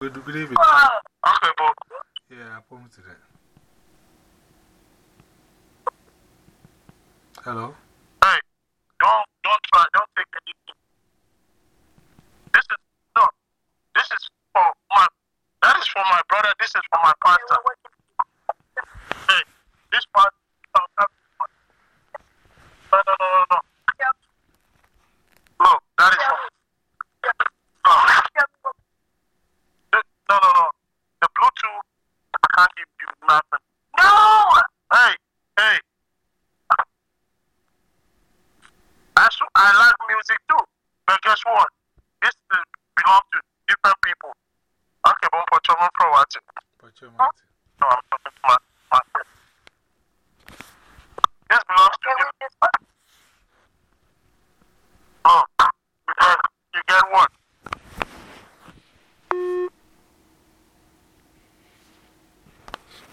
Good, good evening. Okay, but Yeah, I promise to that. Hello? hey, don't, don't try, don't take anything. This is, no, this is for my, that is for my brother, this is for my pastor. I can't nothing. No! Hey, hey. I, I like music too. But guess what? This uh, belongs to different people. Okay, but for Chomon Pro, what's it? For Chomon. No, I'm talking to my, my. This belongs to you. Oh, you get, you get what?